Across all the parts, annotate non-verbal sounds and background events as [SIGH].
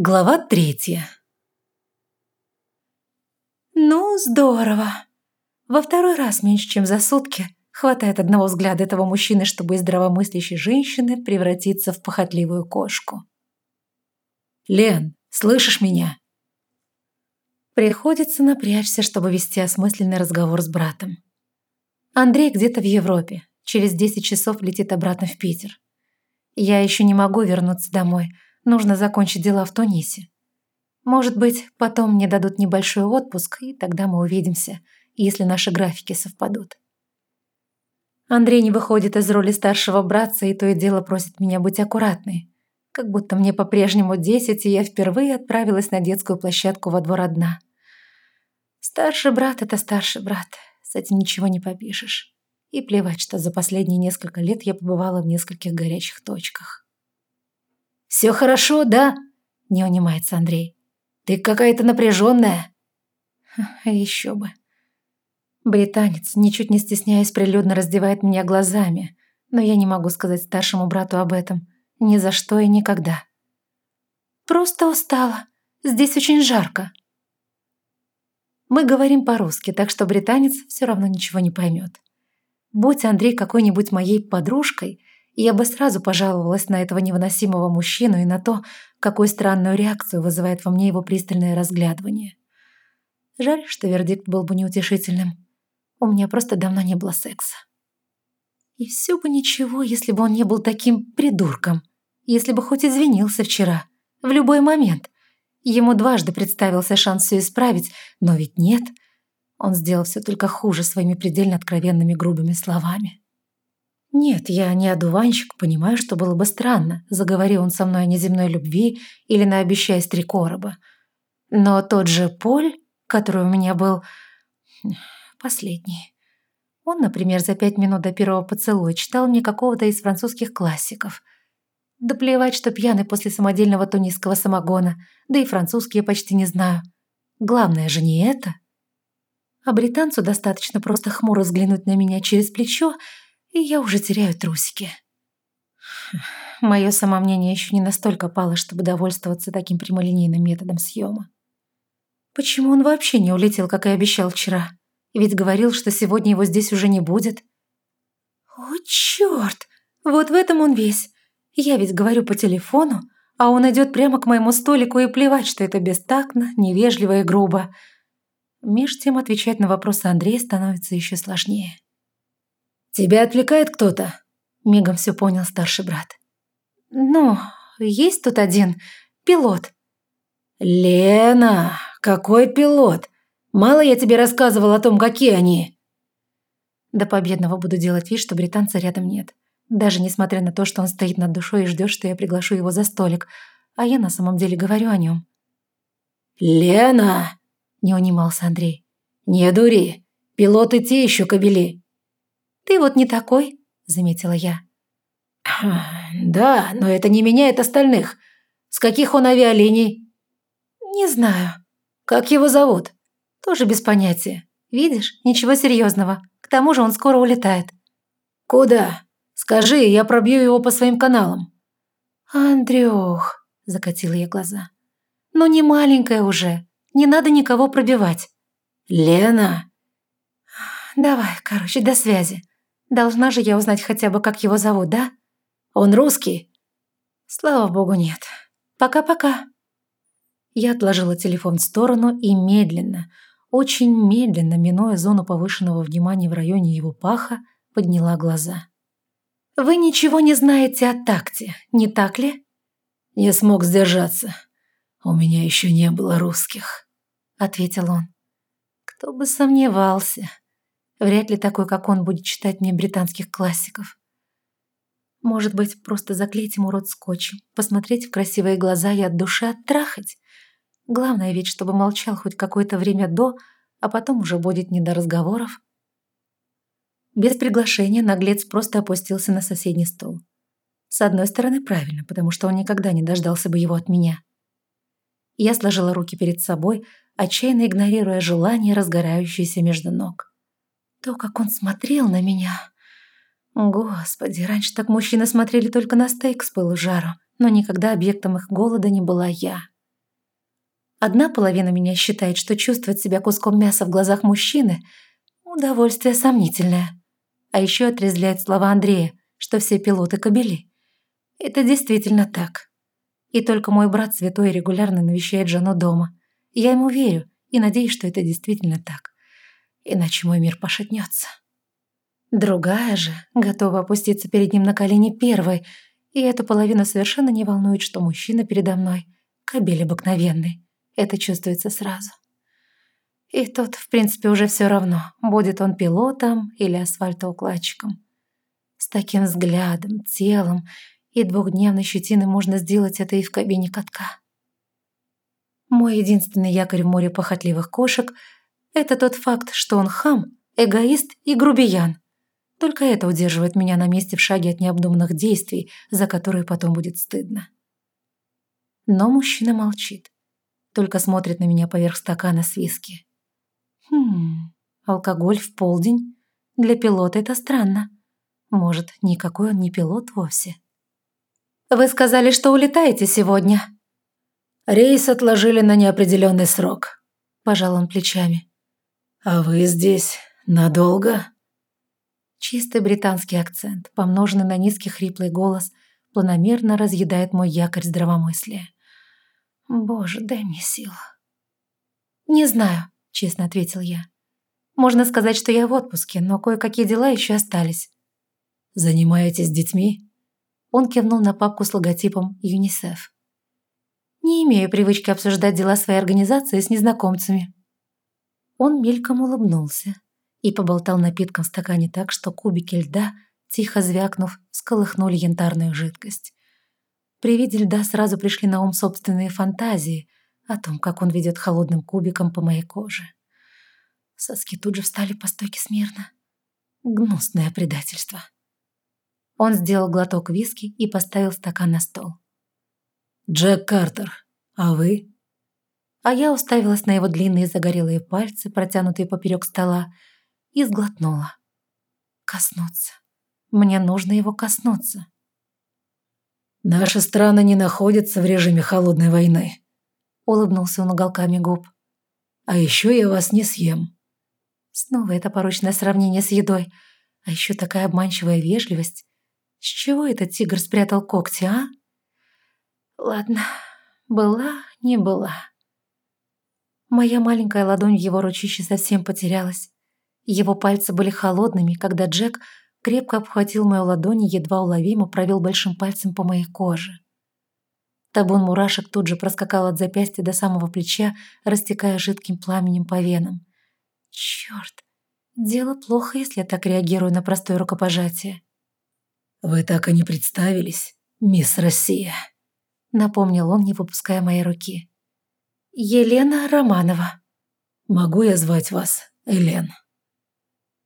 Глава третья. Ну, здорово. Во второй раз меньше, чем за сутки, хватает одного взгляда этого мужчины, чтобы из здравомыслящей женщины превратиться в похотливую кошку. «Лен, слышишь меня?» Приходится напрячься, чтобы вести осмысленный разговор с братом. Андрей где-то в Европе. Через 10 часов летит обратно в Питер. Я еще не могу вернуться домой – Нужно закончить дела в Тунисе. Может быть, потом мне дадут небольшой отпуск, и тогда мы увидимся, если наши графики совпадут. Андрей не выходит из роли старшего братца и то и дело просит меня быть аккуратной. Как будто мне по-прежнему десять, и я впервые отправилась на детскую площадку во двор одна. Старший брат — это старший брат, с этим ничего не попишешь. И плевать, что за последние несколько лет я побывала в нескольких горячих точках. «Все хорошо, да?» – не унимается Андрей. «Ты какая-то напряженная». [LAUGHS] Еще бы. Британец, ничуть не стесняясь, прилюдно раздевает меня глазами, но я не могу сказать старшему брату об этом. Ни за что и никогда. «Просто устала. Здесь очень жарко». Мы говорим по-русски, так что британец все равно ничего не поймет. Будь Андрей какой-нибудь моей подружкой – я бы сразу пожаловалась на этого невыносимого мужчину и на то, какую странную реакцию вызывает во мне его пристальное разглядывание. Жаль, что вердикт был бы неутешительным. У меня просто давно не было секса. И все бы ничего, если бы он не был таким придурком. Если бы хоть извинился вчера. В любой момент. Ему дважды представился шанс все исправить, но ведь нет. Он сделал все только хуже своими предельно откровенными грубыми словами. Нет, я не одуванчик, понимаю, что было бы странно, заговорил он со мной о неземной любви или наобещая три короба. Но тот же Поль, который у меня был... последний. Он, например, за пять минут до первого поцелуя читал мне какого-то из французских классиков. Да плевать, что пьяный после самодельного тунисского самогона, да и французский я почти не знаю. Главное же не это. А британцу достаточно просто хмуро взглянуть на меня через плечо, и я уже теряю трусики. Мое самомнение еще не настолько пало, чтобы довольствоваться таким прямолинейным методом съема. Почему он вообще не улетел, как и обещал вчера? Ведь говорил, что сегодня его здесь уже не будет. О, черт! Вот в этом он весь. Я ведь говорю по телефону, а он идет прямо к моему столику и плевать, что это бестактно, невежливо и грубо. Меж тем отвечать на вопросы Андрея становится еще сложнее. «Тебя отвлекает кто-то?» Мигом все понял старший брат. «Ну, есть тут один. Пилот». «Лена, какой пилот? Мало я тебе рассказывал о том, какие они». До победного буду делать вид, что британца рядом нет. Даже несмотря на то, что он стоит над душой и ждет, что я приглашу его за столик. А я на самом деле говорю о нем. «Лена!» – не унимался Андрей. «Не дури. Пилоты те еще кобели. «Ты вот не такой», — заметила я. «Да, но это не меняет остальных. С каких он авиалиний?» «Не знаю». «Как его зовут?» «Тоже без понятия. Видишь, ничего серьезного. К тому же он скоро улетает». «Куда? Скажи, я пробью его по своим каналам». «Андрюх», — закатила я глаза. «Ну не маленькая уже. Не надо никого пробивать». «Лена!» «Давай, короче, до связи. Должна же я узнать хотя бы, как его зовут, да? Он русский? Слава богу, нет. Пока-пока. Я отложила телефон в сторону и медленно, очень медленно, минуя зону повышенного внимания в районе его паха, подняла глаза. «Вы ничего не знаете о такте, не так ли?» «Не смог сдержаться. У меня еще не было русских», — ответил он. «Кто бы сомневался». Вряд ли такой, как он, будет читать мне британских классиков. Может быть, просто заклеить ему рот скотчем, посмотреть в красивые глаза и от души оттрахать? Главное ведь, чтобы молчал хоть какое-то время до, а потом уже будет не до разговоров. Без приглашения наглец просто опустился на соседний стол. С одной стороны, правильно, потому что он никогда не дождался бы его от меня. Я сложила руки перед собой, отчаянно игнорируя желание, разгорающееся между ног. То, как он смотрел на меня... Господи, раньше так мужчины смотрели только на стейк с пылу жару, но никогда объектом их голода не была я. Одна половина меня считает, что чувствовать себя куском мяса в глазах мужчины – удовольствие сомнительное. А еще отрезляет слова Андрея, что все пилоты кобели. Это действительно так. И только мой брат святой регулярно навещает жену дома. Я ему верю и надеюсь, что это действительно так. Иначе мой мир пошатнется. Другая же готова опуститься перед ним на колени первой, и эту половину совершенно не волнует, что мужчина передо мной – кобель обыкновенный. Это чувствуется сразу. И тут, в принципе, уже все равно, будет он пилотом или асфальтоукладчиком. С таким взглядом, телом и двухдневной щетиной можно сделать это и в кабине катка. Мой единственный якорь в море похотливых кошек – это тот факт, что он хам, эгоист и грубиян. Только это удерживает меня на месте в шаге от необдуманных действий, за которые потом будет стыдно. Но мужчина молчит только смотрит на меня поверх стакана с виски. Хм, алкоголь в полдень? Для пилота это странно. Может, никакой он не пилот вовсе. «Вы сказали, что улетаете сегодня?» «Рейс отложили на неопределенный срок», – пожал он плечами. «А вы здесь надолго?» Чистый британский акцент, помноженный на низкий хриплый голос, планомерно разъедает мой якорь здравомыслия. Боже, дай мне сил. Не знаю, честно ответил я. Можно сказать, что я в отпуске, но кое-какие дела еще остались. Занимаетесь детьми? Он кивнул на папку с логотипом ЮНИСЕФ. Не имею привычки обсуждать дела своей организации с незнакомцами. Он мельком улыбнулся и поболтал напитком в стакане так, что кубики льда, тихо звякнув, сколыхнули янтарную жидкость. При виде льда сразу пришли на ум собственные фантазии о том, как он ведет холодным кубиком по моей коже. Соски тут же встали по стойке смирно. Гнусное предательство. Он сделал глоток виски и поставил стакан на стол. «Джек Картер, а вы?» А я уставилась на его длинные загорелые пальцы, протянутые поперек стола, и сглотнула. Коснуться. Мне нужно его коснуться. Наши страны не находятся в режиме холодной войны. Улыбнулся он уголками губ. А еще я вас не съем. Снова это порочное сравнение с едой. А еще такая обманчивая вежливость. С чего этот тигр спрятал когти, а? Ладно, была, не была. Моя маленькая ладонь в его ручище совсем потерялась. Его пальцы были холодными, когда Джек крепко обхватил мою ладонь и едва уловимо провел большим пальцем по моей коже. Табун мурашек тут же проскакал от запястья до самого плеча, растекая жидким пламенем по венам. Черт, дело плохо, если я так реагирую на простое рукопожатие. «Вы так и не представились, мисс Россия», — напомнил он, не выпуская моей руки. «Елена Романова». «Могу я звать вас Элен?»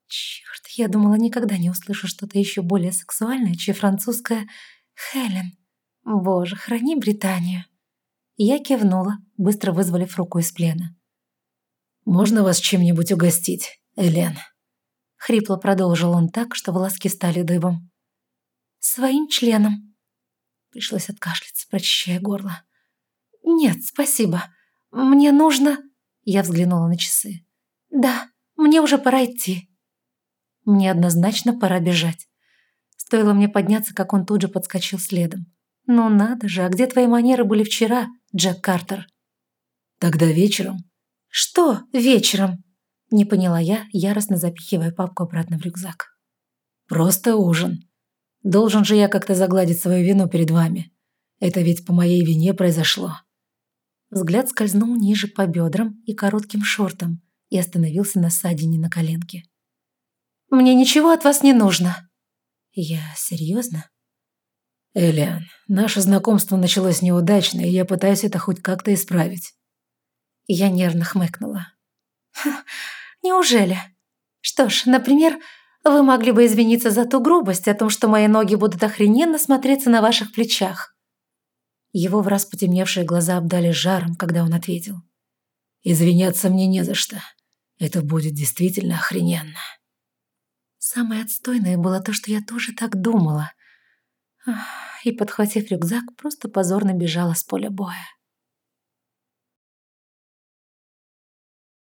Черт, я думала, никогда не услышу что-то еще более сексуальное, чем французская «Хелен». Боже, храни Британию. Я кивнула, быстро вызволив руку из плена. «Можно вас чем-нибудь угостить, Элен?» Хрипло продолжил он так, что волоски стали дыбом. «Своим членом». Пришлось откашляться, прочищая горло. «Нет, спасибо. Мне нужно...» Я взглянула на часы. «Да, мне уже пора идти». Мне однозначно пора бежать. Стоило мне подняться, как он тут же подскочил следом. «Ну надо же, а где твои манеры были вчера, Джек Картер?» «Тогда вечером». «Что вечером?» Не поняла я, яростно запихивая папку обратно в рюкзак. «Просто ужин. Должен же я как-то загладить свою вину перед вами. Это ведь по моей вине произошло». Взгляд скользнул ниже по бедрам и коротким шортам и остановился на ссадине на коленке. Мне ничего от вас не нужно». «Я серьезно?» «Элиан, наше знакомство началось неудачно, и я пытаюсь это хоть как-то исправить». Я нервно хмыкнула. «Неужели? Что ж, например, вы могли бы извиниться за ту грубость о том, что мои ноги будут охрененно смотреться на ваших плечах». Его враз потемневшие глаза обдали жаром, когда он ответил. «Извиняться мне не за что. Это будет действительно охрененно». Самое отстойное было то, что я тоже так думала. И, подхватив рюкзак, просто позорно бежала с поля боя.